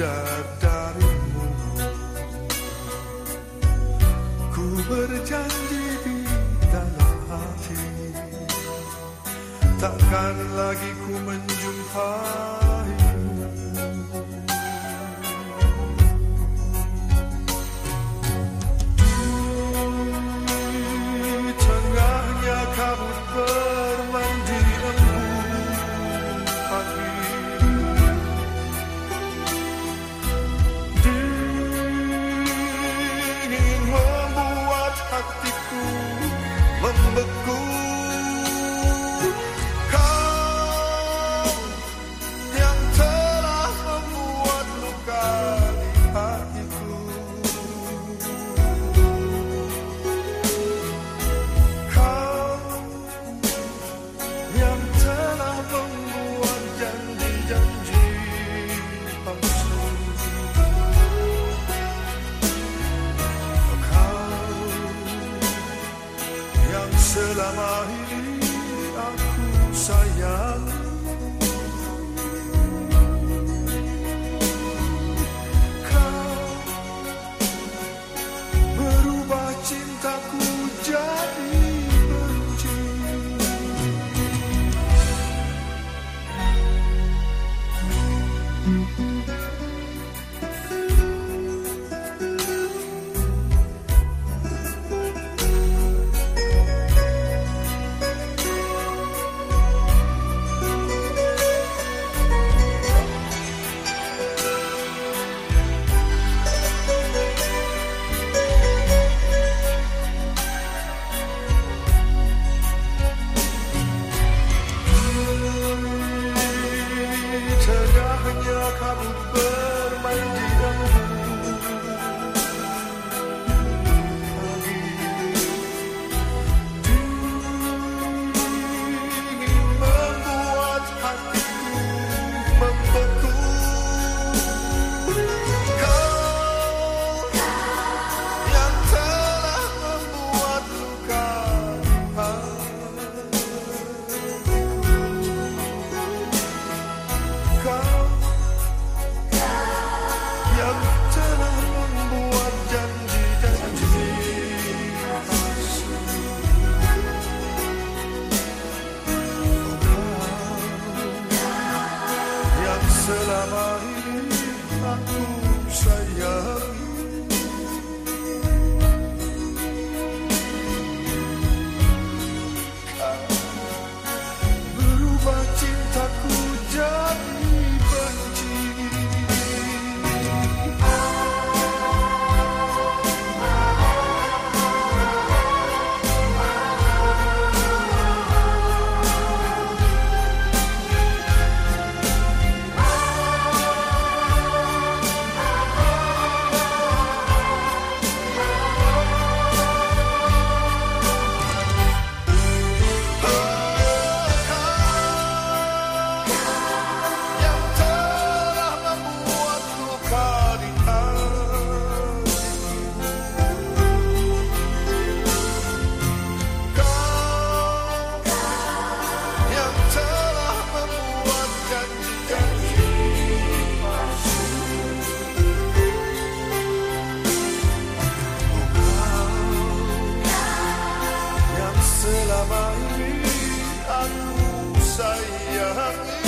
indah darimu Ku berjanji di dalam hati Takkan lagi ku menjumpai selama ini aku sayang. selama ini aku sayang selama ini aku sayangi